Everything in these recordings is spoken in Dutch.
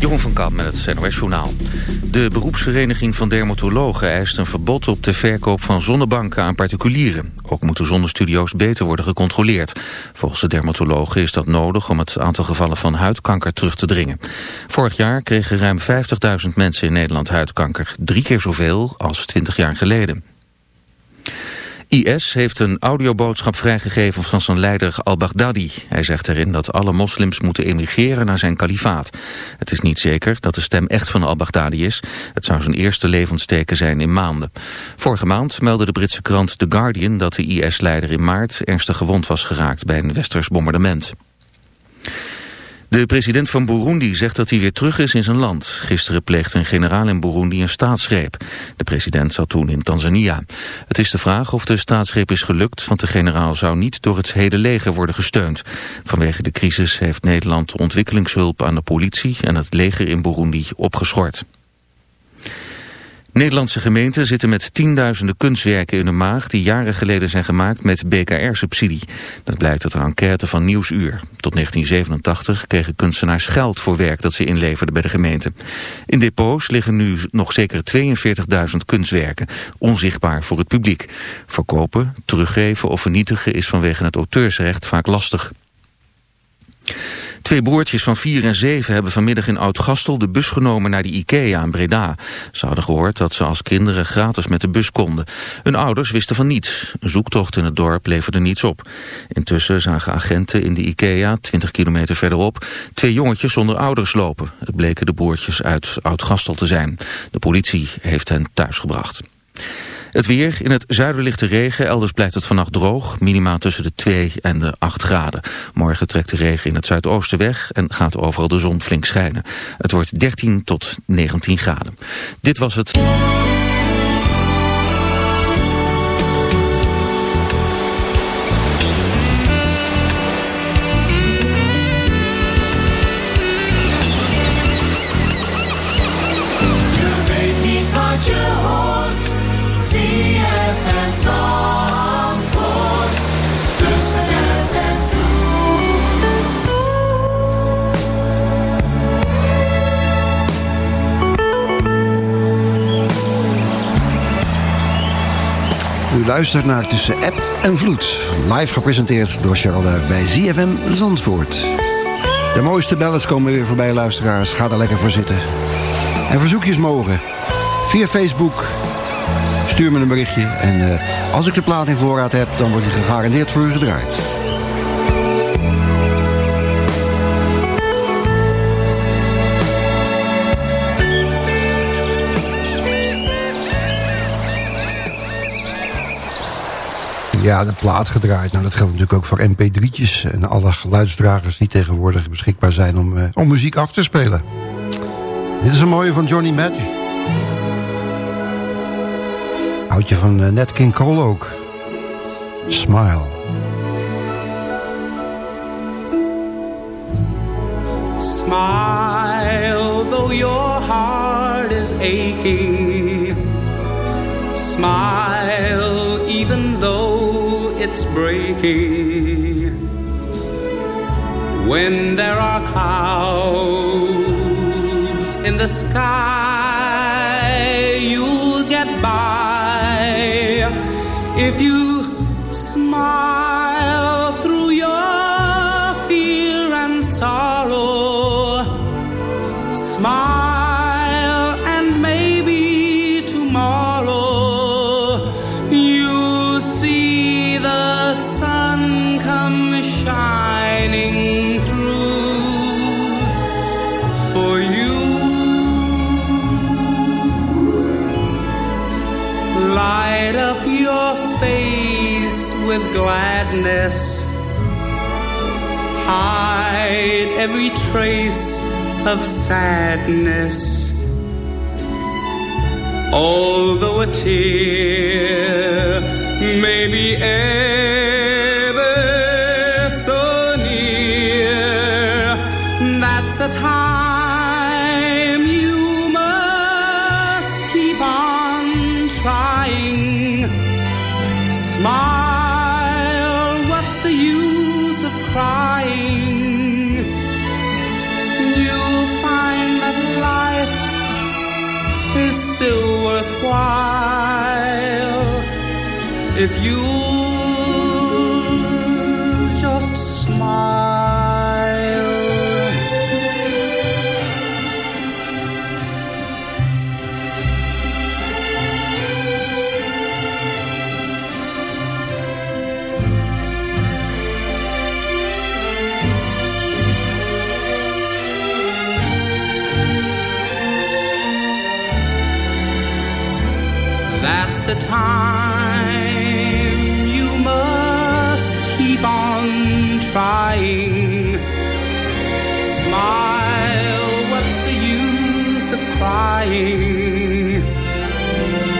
Jeroen van Kamp met het NOS Journaal. De beroepsvereniging van dermatologen eist een verbod op de verkoop van zonnebanken aan particulieren. Ook moeten zonnestudio's beter worden gecontroleerd. Volgens de dermatologen is dat nodig om het aantal gevallen van huidkanker terug te dringen. Vorig jaar kregen ruim 50.000 mensen in Nederland huidkanker. Drie keer zoveel als 20 jaar geleden. IS heeft een audioboodschap vrijgegeven van zijn leider al-Baghdadi. Hij zegt erin dat alle moslims moeten emigreren naar zijn kalifaat. Het is niet zeker dat de stem echt van al-Baghdadi is. Het zou zijn eerste levensteken zijn in maanden. Vorige maand meldde de Britse krant The Guardian dat de IS-leider in maart ernstig gewond was geraakt bij een westers bombardement. De president van Burundi zegt dat hij weer terug is in zijn land. Gisteren pleegde een generaal in Burundi een staatsgreep. De president zat toen in Tanzania. Het is de vraag of de staatsgreep is gelukt, want de generaal zou niet door het hele leger worden gesteund. Vanwege de crisis heeft Nederland ontwikkelingshulp aan de politie en het leger in Burundi opgeschort. Nederlandse gemeenten zitten met tienduizenden kunstwerken in de maag... die jaren geleden zijn gemaakt met BKR-subsidie. Dat blijkt uit een enquête van Nieuwsuur. Tot 1987 kregen kunstenaars geld voor werk dat ze inleverden bij de gemeente. In depots liggen nu nog zeker 42.000 kunstwerken, onzichtbaar voor het publiek. Verkopen, teruggeven of vernietigen is vanwege het auteursrecht vaak lastig. Twee broertjes van vier en zeven hebben vanmiddag in Oud-Gastel de bus genomen naar de IKEA in Breda. Ze hadden gehoord dat ze als kinderen gratis met de bus konden. Hun ouders wisten van niets. Een zoektocht in het dorp leverde niets op. Intussen zagen agenten in de IKEA, 20 kilometer verderop, twee jongetjes zonder ouders lopen. Het bleken de broertjes uit Oud-Gastel te zijn. De politie heeft hen thuisgebracht. Het weer, in het zuiden ligt de regen, elders blijft het vannacht droog. Minimaal tussen de 2 en de 8 graden. Morgen trekt de regen in het zuidoosten weg en gaat overal de zon flink schijnen. Het wordt 13 tot 19 graden. Dit was het... luistert naar Tussen App en Vloed. Live gepresenteerd door Cheryl Duif bij ZFM Zandvoort. De mooiste ballads komen weer voorbij, luisteraars. Ga er lekker voor zitten. En verzoekjes mogen. Via Facebook. Stuur me een berichtje. En uh, als ik de plaat in voorraad heb, dan wordt hij gegarandeerd voor u gedraaid. Ja, de plaat gedraaid. Nou, dat geldt natuurlijk ook voor mp3'tjes en alle geluidsdragers die tegenwoordig beschikbaar zijn om, uh, om muziek af te spelen. Dit is een mooie van Johnny Madge. Houd je van uh, Nat King Cole ook. Smile. Smile, though your heart is aching. Smile, even though it's breaking when there are clouds in the sky. You'll get by if you gladness. Hide every trace of sadness. Although a tear may be ever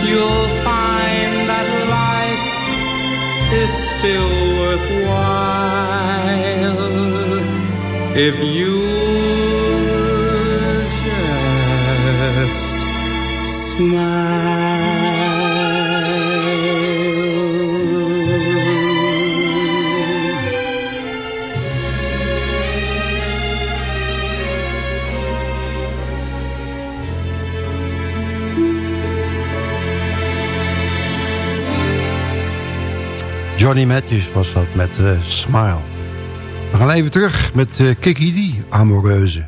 You'll find that life is still worthwhile if you just smile. Johnny Matthews was dat met eh, Smile. We gaan even terug met uh, Kiki Dee, Amoreuze.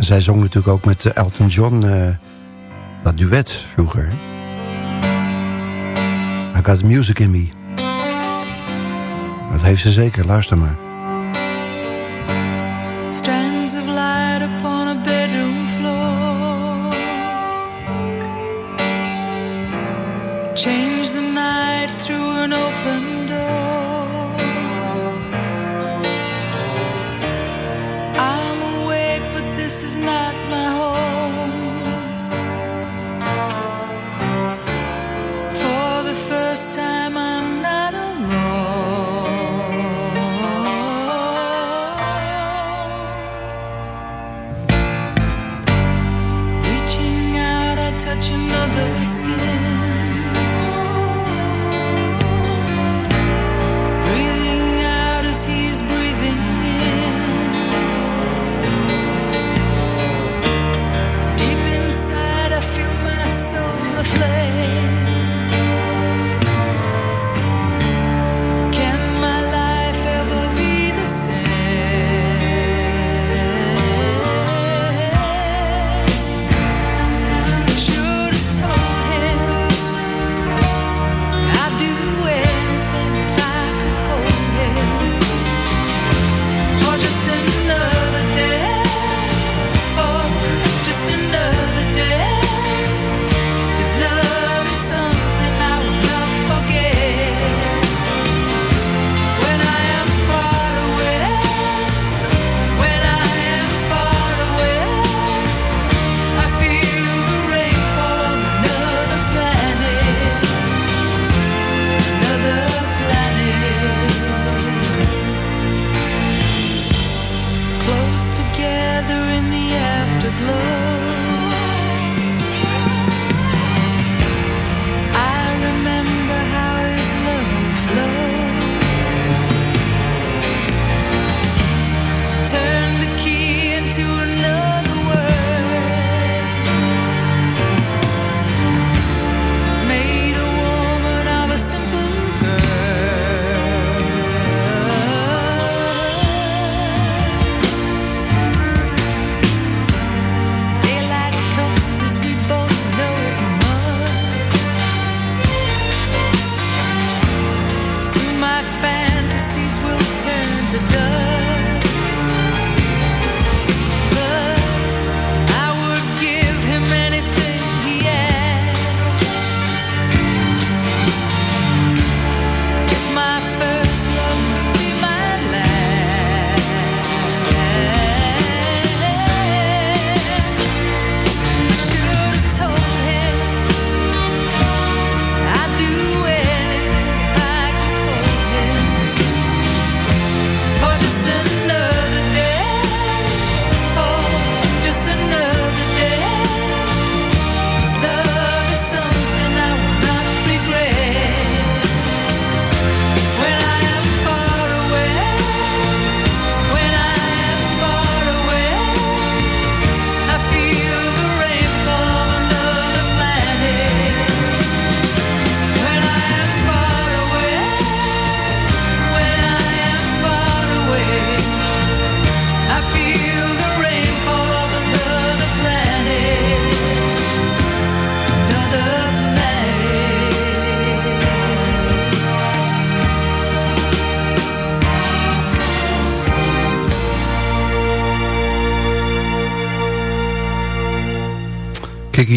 Zij zong natuurlijk ook met eh, Elton John dat duet vroeger. I got music in me. Dat heeft ze zeker, luister maar.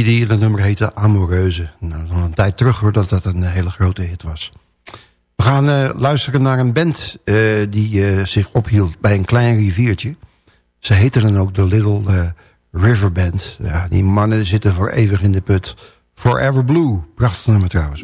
Die dat nummer heette Amoreuze. Nou, dat is een tijd terug hoor dat dat een hele grote hit was. We gaan uh, luisteren naar een band uh, die uh, zich ophield bij een klein riviertje. Ze heten dan ook de Little River Band. Ja, die mannen zitten voor eeuwig in de put. Forever Blue, prachtig nummer trouwens.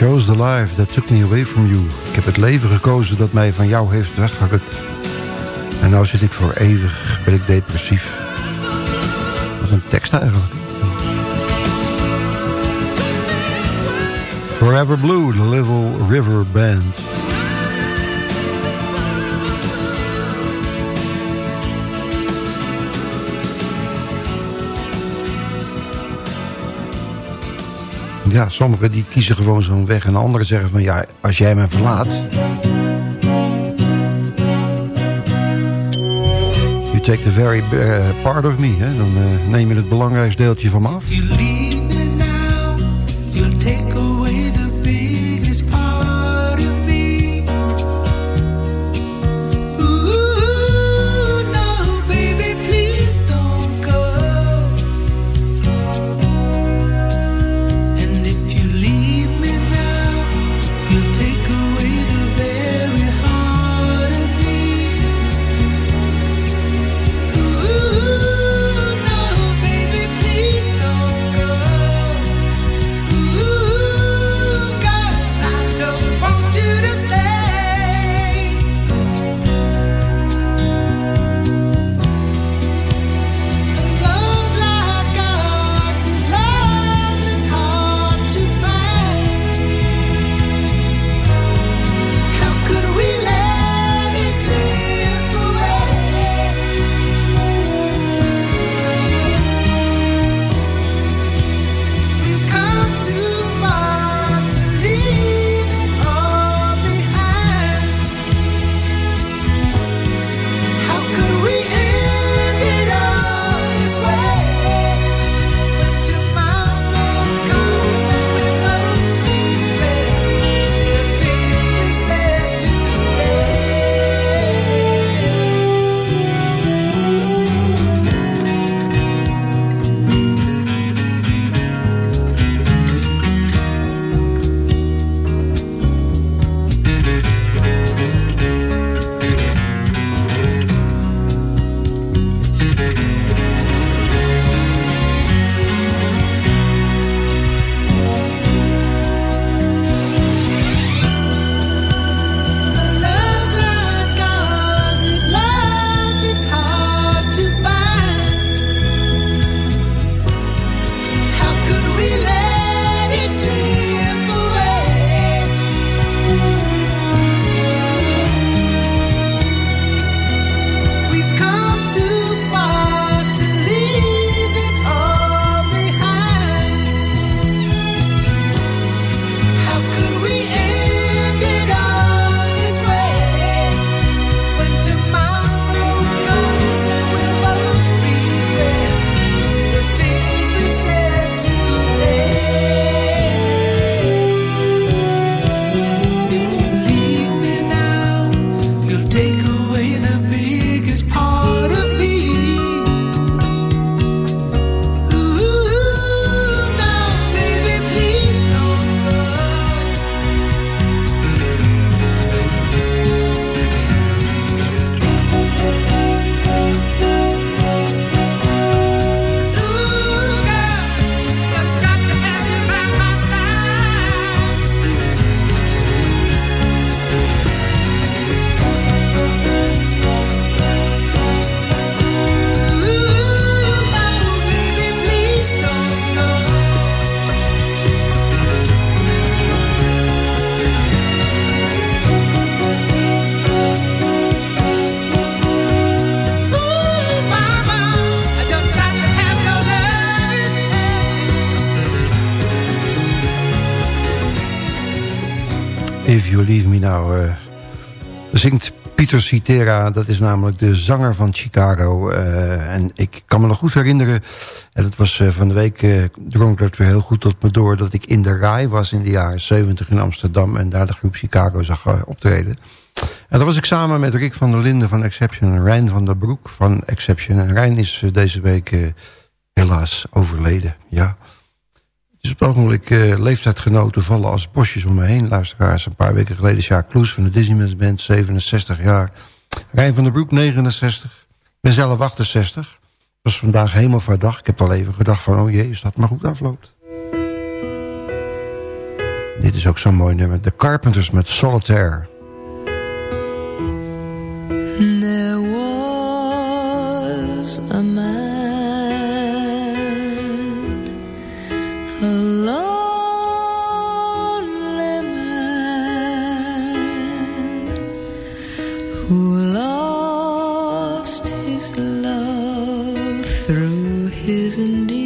chose the life that took me away from you. Ik heb het leven gekozen dat mij van jou heeft weggerukt. En nou zit ik voor eeuwig, ben ik depressief. Wat een tekst eigenlijk. Forever Blue, the Little River Band. Ja, sommigen die kiezen gewoon zo'n weg en anderen zeggen van ja, als jij mij verlaat... You take the very uh, part of me, hè, dan uh, neem je het belangrijkste deeltje van me af. Zingt Pieter Citera, dat is namelijk de zanger van Chicago. eh, en ik kan me nog goed herinneren, en het was eh, van de week, eh drong dat weer heel goed tot me door... dat ik in de RAI was in de jaren 70 in Amsterdam... en daar de groep Chicago zag optreden. En dat was ik samen met Rick van der Linden van Exception... en Rijn van der Broek van Exception. En Rijn is deze week helaas overleden, ja... Dus op het ogenblik eh, leeftijdgenoten vallen als bosjes om me heen. Luisteraars, een paar weken geleden Sjaak Kloes van de Disneyman's Band, 67 jaar. Rijn van der Broek, 69. Ik ben zelf 68. Het was vandaag hemelvaartdag. Ik heb al even gedacht van, oh jee, als dat maar goed afloopt. Dit is ook zo'n mooi nummer. The Carpenters met Solitaire. There was a man and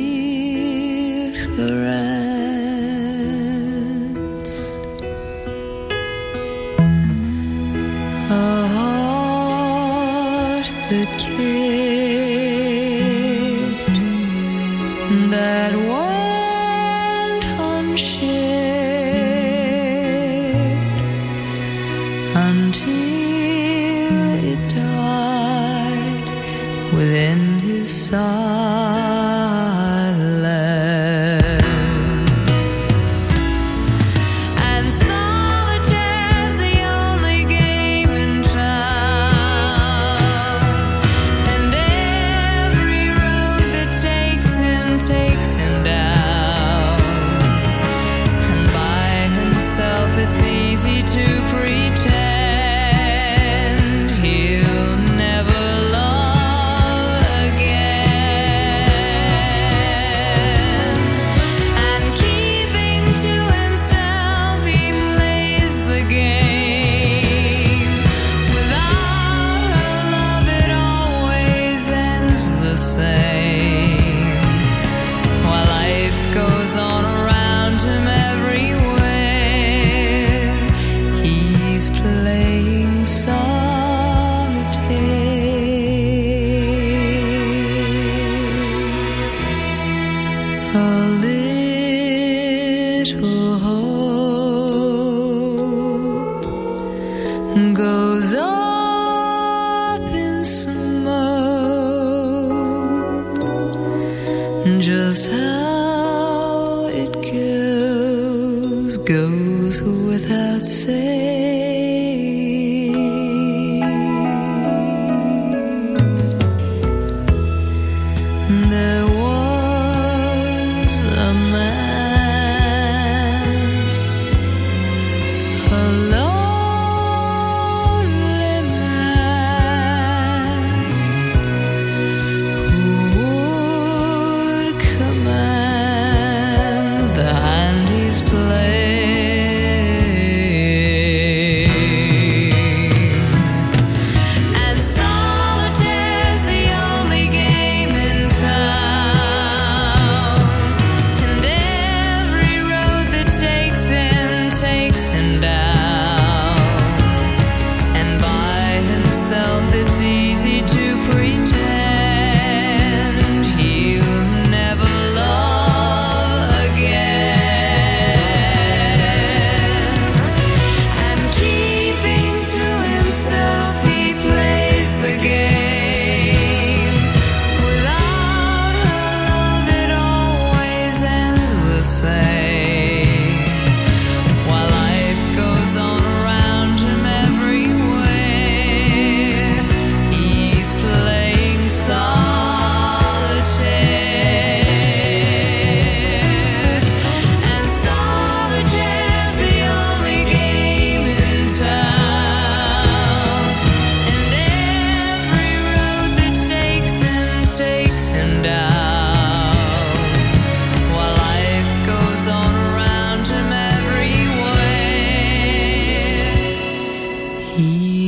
Just how it goes, goes without saying.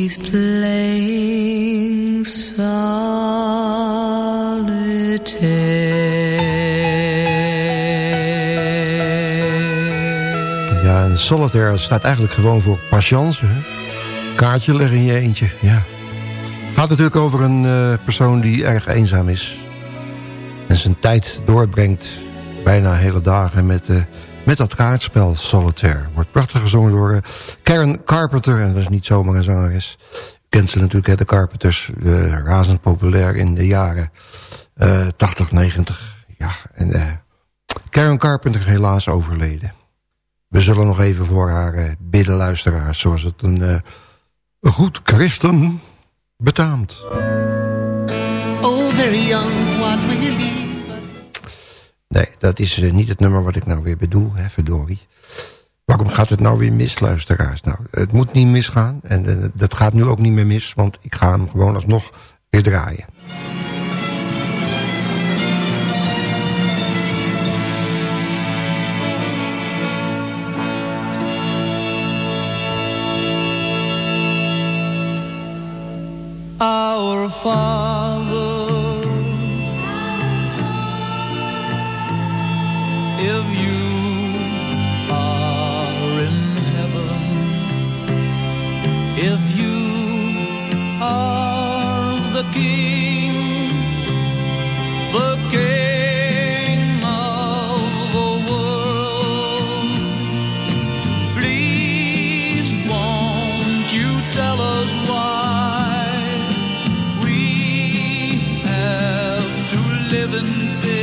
Solitaire. Ja, solitaire staat eigenlijk gewoon voor patience. Kaartje leggen in je eentje, ja. Gaat natuurlijk over een eh, persoon die erg eenzaam is. En zijn tijd doorbrengt bijna hele dagen met, eh, met dat kaartspel Solitaire. Wordt prachtig gezongen door eh, Karen Carpenter. En dat is niet zomaar een zangeres. Kent ze natuurlijk, de Carpenters. eh, razend populair in de jaren eh 80, 90. Ja, en eh, Karen Carpenter helaas overleden. We zullen nog even voor haar eh, bidden, luisteraars. Zoals het een, eh, een goed christen betaamt. Oh, very young, Nee, dat is eh, niet het nummer wat ik nou weer bedoel, hè, verdorie. Waarom gaat het nou weer mis, luisteraars? Nou, het moet niet misgaan. En eh, dat gaat nu ook niet meer mis, want ik ga hem gewoon alsnog weer draaien. Our Father heaven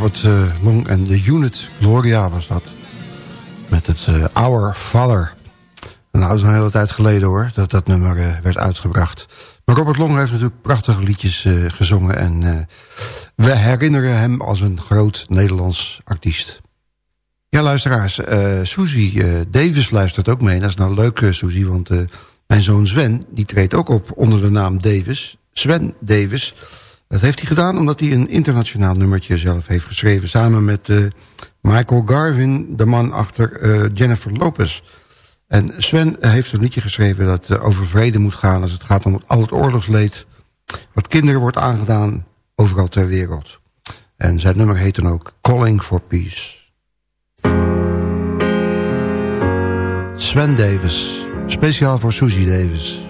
Robert eh, Long en de Unit. Gloria was dat. Met het eh, Our Father. Nou, dat is een hele tijd geleden hoor, dat dat nummer eh, werd uitgebracht. Maar Robert Long heeft natuurlijk prachtige liedjes gezongen. En we herinneren hem als een groot Nederlands artiest. Ja, luisteraars, Susie Davis luistert ook mee. Dat is nou leuk, Susie, want mijn zoon Sven... die treedt ook op onder de naam Davis. Sven Davis... Dat heeft hij gedaan omdat hij een internationaal nummertje zelf heeft geschreven... samen met eh, Michael Garvin, de man achter eh, Jennifer Lopez. En Sven heeft een liedje geschreven dat eh, over vrede moet gaan... als het gaat om al het oorlogsleed wat kinderen wordt aangedaan overal ter wereld. En zijn nummer heet dan ook Calling for Peace. Sven Davis, speciaal voor Susie Davis...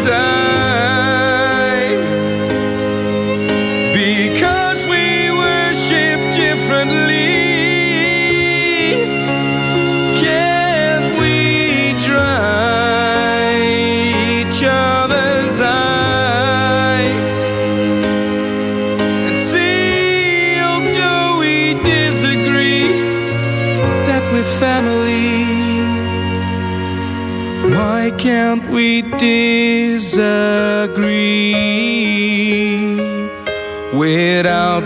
disagree without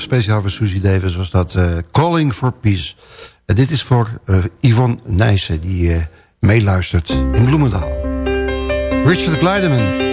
Speciaal voor Susie Davis, was dat eh, Calling for Peace. En dit is voor eh, Yvonne Nijssen, die eh, meeluistert in Bloemendaal. Richard Kleiderman.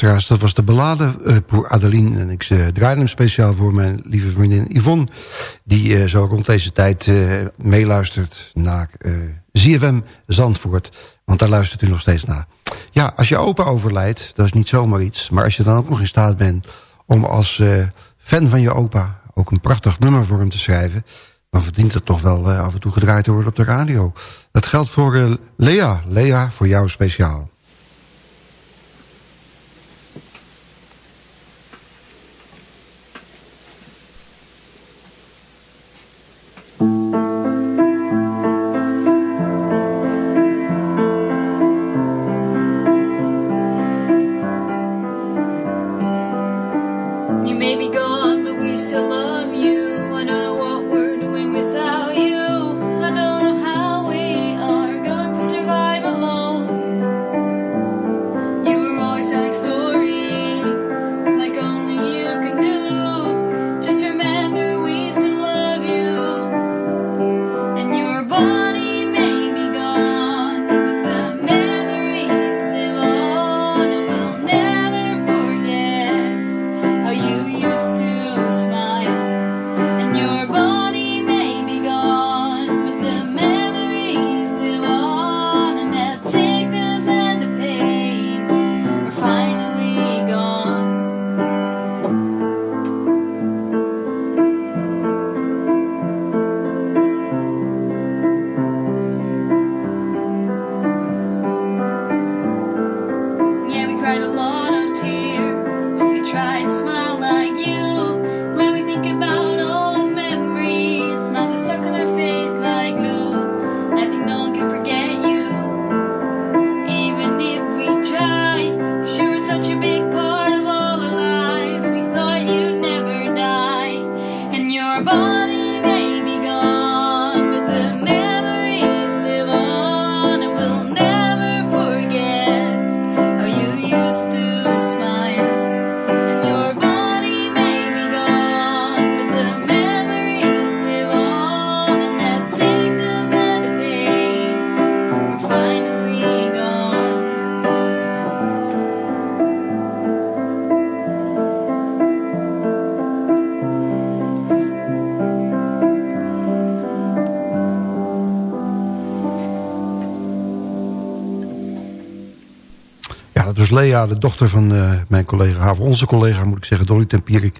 Dat was de ballade voor Adeline. En ik eh, draaide hem speciaal voor mijn lieve vriendin Yvonne... die eh, zo rond deze tijd meeluistert naar ZFM Zandvoort. Want daar luistert u nog steeds naar. Ja, als je opa overlijdt, dat is niet zomaar iets. Maar als je dan ook nog in staat bent om als fan van je opa... ook een prachtig nummer voor hem te schrijven... dan verdient het toch wel af en toe gedraaid te worden op de radio. Dat geldt voor Lea. Lea, voor jou speciaal. Lea, de dochter van eh, mijn collega, of onze collega moet ik zeggen, Dolly Tempierik.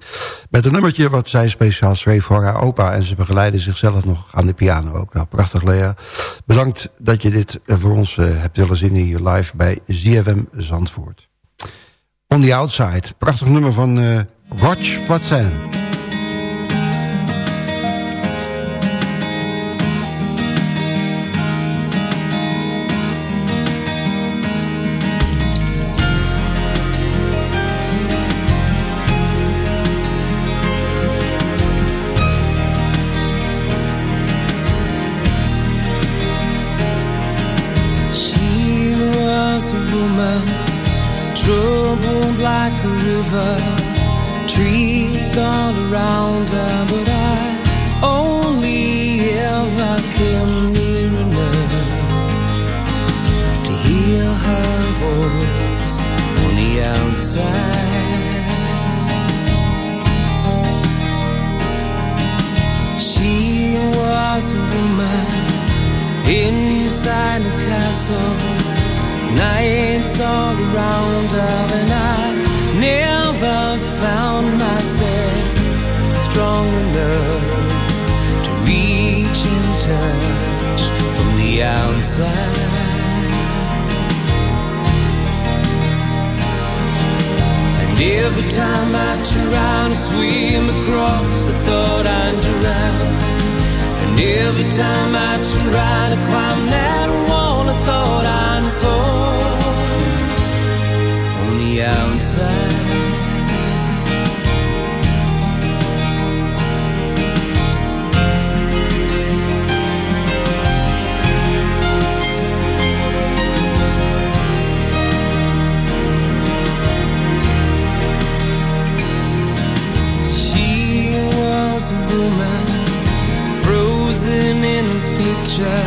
Met een nummertje wat zij speciaal schreef voor haar opa. En ze begeleidde zichzelf nog aan de piano ook. Nou, prachtig Lea. Bedankt dat je dit eh, voor ons eh, hebt willen zingen hier live bij ZFM Zandvoort. On the Outside, prachtig nummer van eh Roger Watson. Nights all around her, and I never found myself strong enough to reach and touch from the outside. And every time I try to swim across, I thought I'd drown. And every time I try to climb that wall, thought fall on the outside. She was a woman frozen in a picture,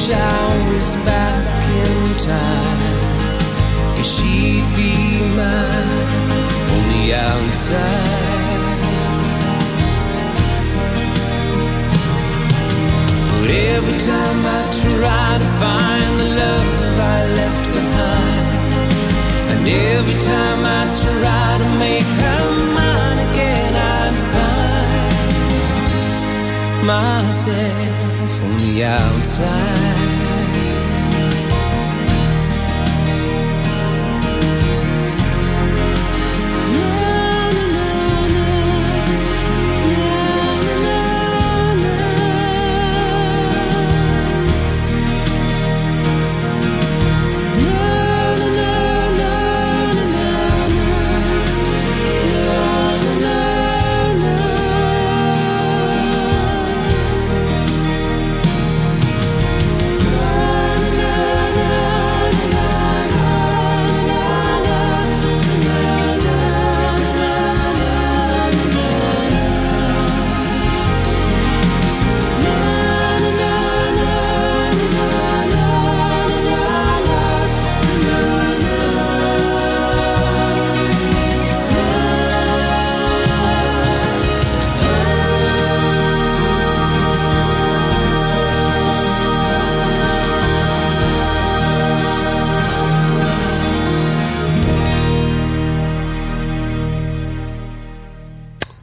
wish I was back in time. Cause she'd be mine on the outside. But every time I try to find the love I left behind, and every time I try to make her mine again, I'd find myself on the outside.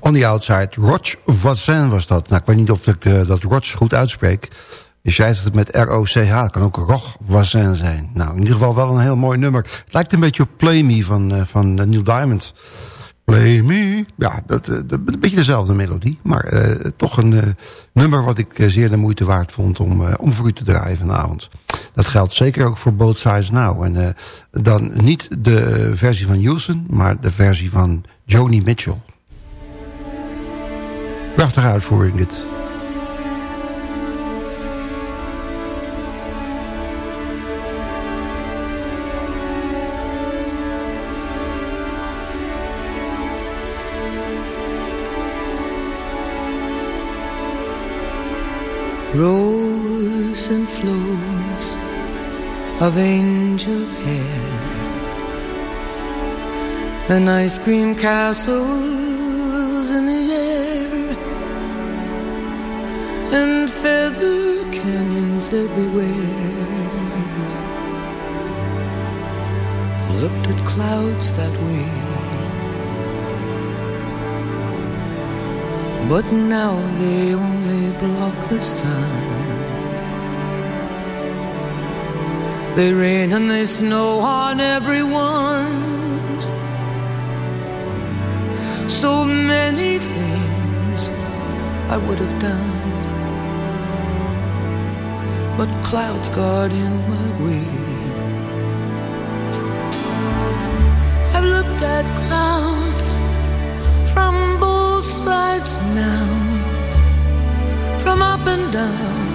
On the Outside. Roch Voisin was dat. Nou, ik weet niet of ik eh, dat Roch goed uitspreek. Je zei het met R-O-C-H. Het kan ook Roch Voisin zijn. Nou, in ieder geval wel een heel mooi nummer. Het lijkt een beetje op Play Me van, eh, van eh, Neil Diamond. Play Me. Ja, dat, dat, een beetje dezelfde melodie. Maar eh, toch een eh, nummer wat ik zeer de moeite waard vond om, om voor u te draaien vanavond. Dat geldt zeker ook voor Both Sides Now. En eh, dan niet de versie van Houston, maar de versie van Joni Mitchell. Prachtige uitvoering dit. Rose and flows of angel hair and ice cream castles in and feather canyons everywhere. Looked at clouds that way. But now they only block the sun. They rain and they snow on everyone. So many things I would have done. Clouds got in my way. I've looked at clouds from both sides now, from up and down,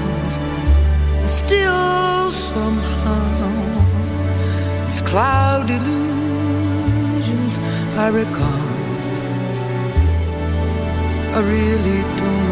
and still somehow it's cloud illusions I recall. I really don't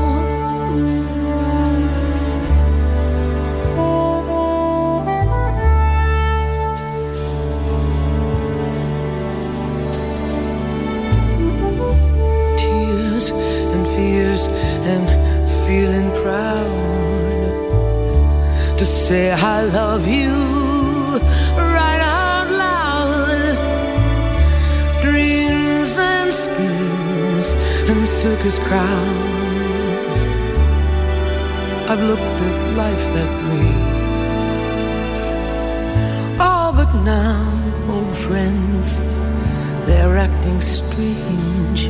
And feeling proud to say I love you right out loud. Dreams and schemes and circus crowds. I've looked at life that way. All but now, old friends, they're acting strange.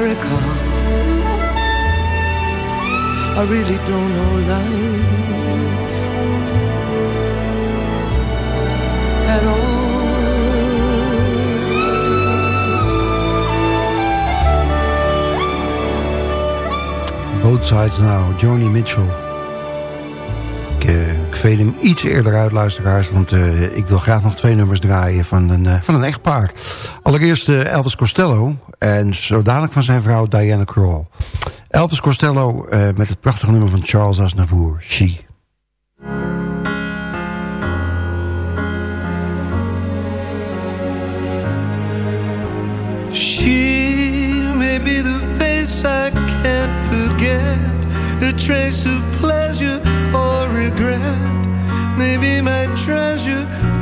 I recall. I really don't know life at all. Both Sides Now, Joni Mitchell. Ik, eh, ik veel hem iets eerder uit, luisteraars... want eh, ik wil graag nog twee nummers draaien van een, eh, van een echtpaar. Allereerst eh, Elvis Costello en zo dadelijk van zijn vrouw Diana Krall. Elvis Costello eh, met het prachtige nummer van Charles Aznavour, She. She may be the face I can't forget, a trace of pleasure or regret. Maybe my treasure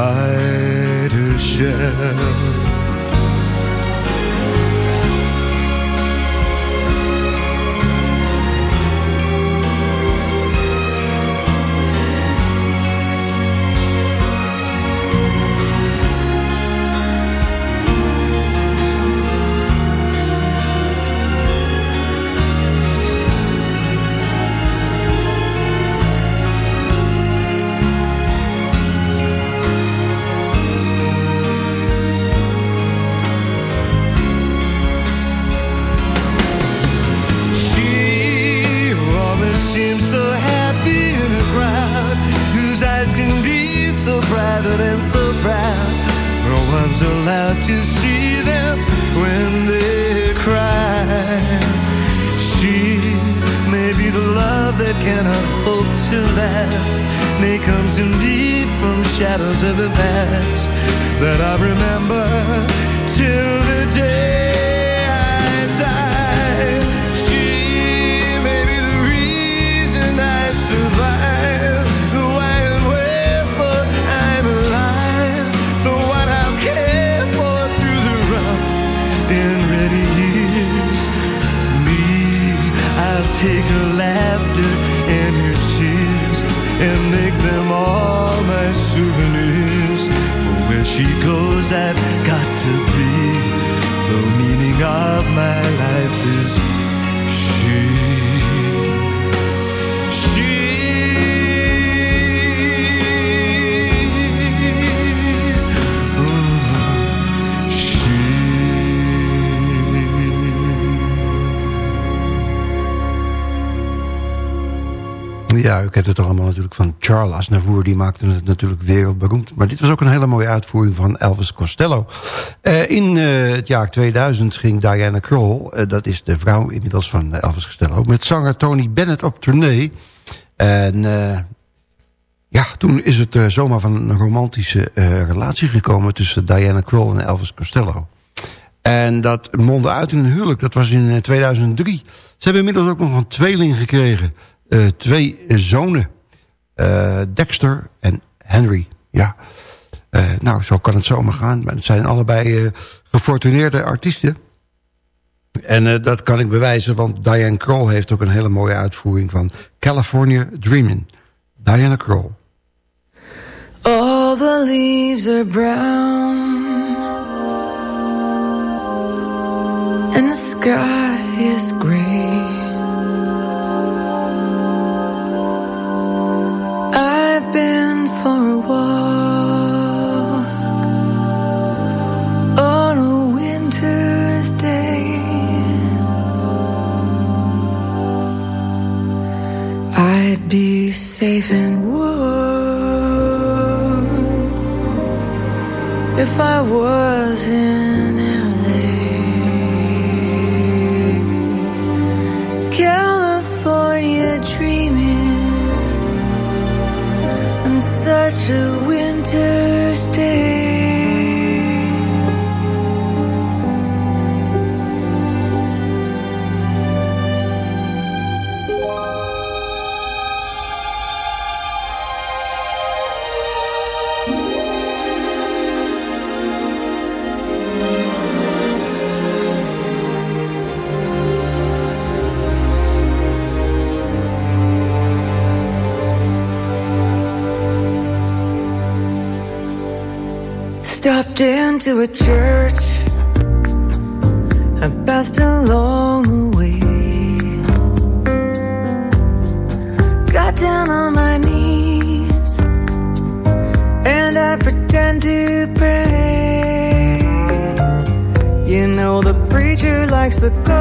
try to share. Goes, I've got to be. The meaning of my life is she. Ja, u kent het allemaal natuurlijk van Charles Aznavour. Die maakte het natuurlijk wereldberoemd. Maar dit was ook een hele mooie uitvoering van Elvis Costello. Eh, in eh, het jaar 2000 ging Diana Kroll... eh, dat is de vrouw inmiddels van Elvis Costello... met zanger Tony Bennett op tournee. En ja, toen is het zomaar van een romantische relatie gekomen... tussen Diana Kroll en Elvis Costello. En dat mondde uit in een huwelijk. Dat was in eh, 2003. Ze hebben inmiddels ook nog een tweeling gekregen. Eh, twee zonen. Eh, Dexter en Henry. Ja. Eh, nou, zo kan het zomaar gaan. Maar het zijn allebei gefortuneerde artiesten. En dat kan ik bewijzen, want Diane Kroll heeft ook een hele mooie uitvoering van California Dreamin'. Diana Kroll. All the leaves are brown and the sky is gray. Safe and warm if I was in LA. California dreaming on such a winter's into a church. I passed along the way. Got down on my knees and I pretend to pray. You know the preacher likes the go.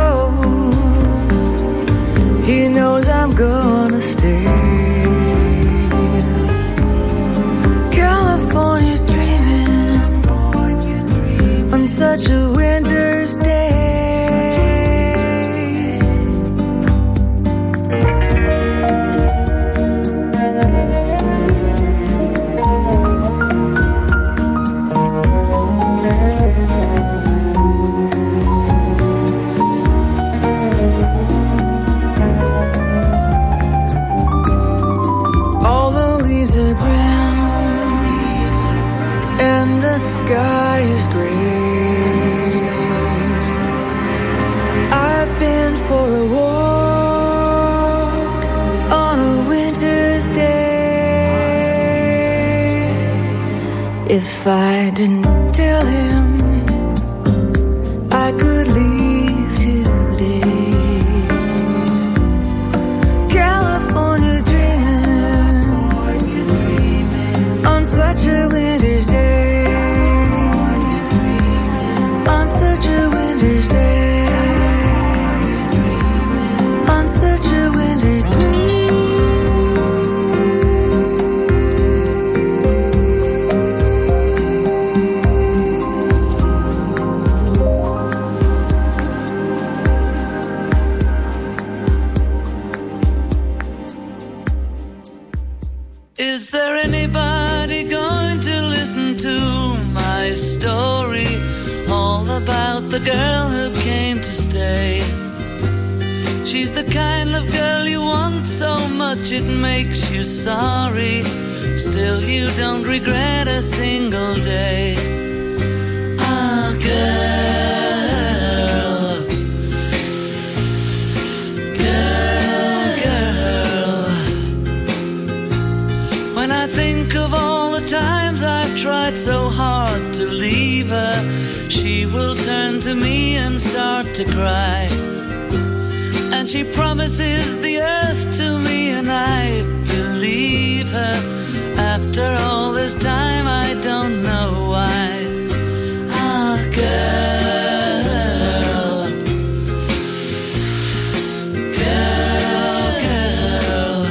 I didn't regret a single day. Oh, girl. Girl, girl. When I think of all the times I've tried so hard to leave her, she will turn to me and start to cry. And she promises this time, I don't know why. Ah, girl, girl, girl.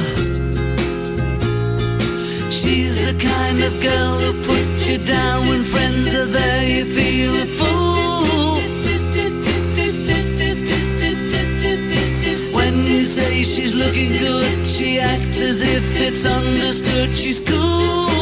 She's the kind of girl who puts you down when friends are there. You feel a fool. When you say she's looking good, she acts as if it's understood. She's cool.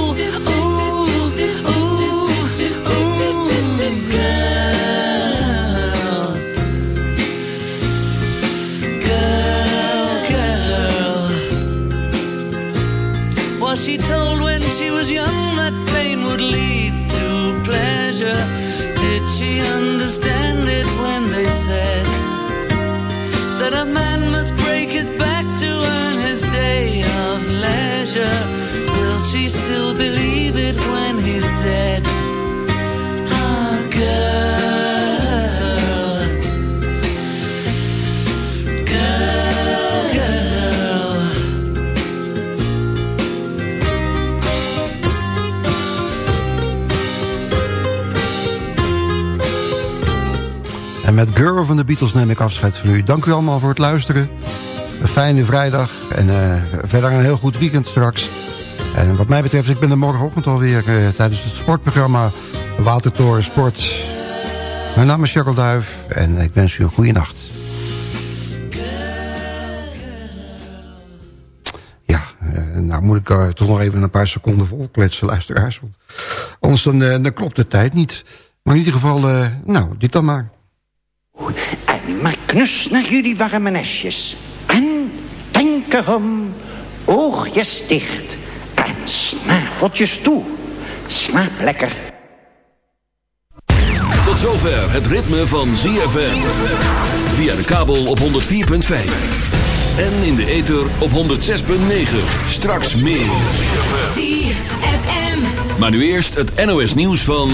cause you met Girl van de Beatles neem ik afscheid van u. Dank u allemaal voor het luisteren. Een fijne vrijdag en eh, verder een heel goed weekend straks. En wat mij betreft, ik ben er morgenochtend alweer eh, tijdens het sportprogramma Watertoren Sport. Mijn naam is Jacques Duif en ik wens u een goede nacht. Ja, eh, nou moet ik toch nog even een paar seconden volkletsen, luisteraars. Anders dan, dan klopt de tijd niet. Maar in ieder geval, nou, dit dan maar. Maar knus naar jullie warme nestjes. En denk erom, oogjes dicht en snaveltjes toe. Slaap lekker. Tot zover het ritme van ZFM. Via de kabel op 104.5. En in de ether op 106.9. Straks meer. Maar nu eerst het NOS nieuws van...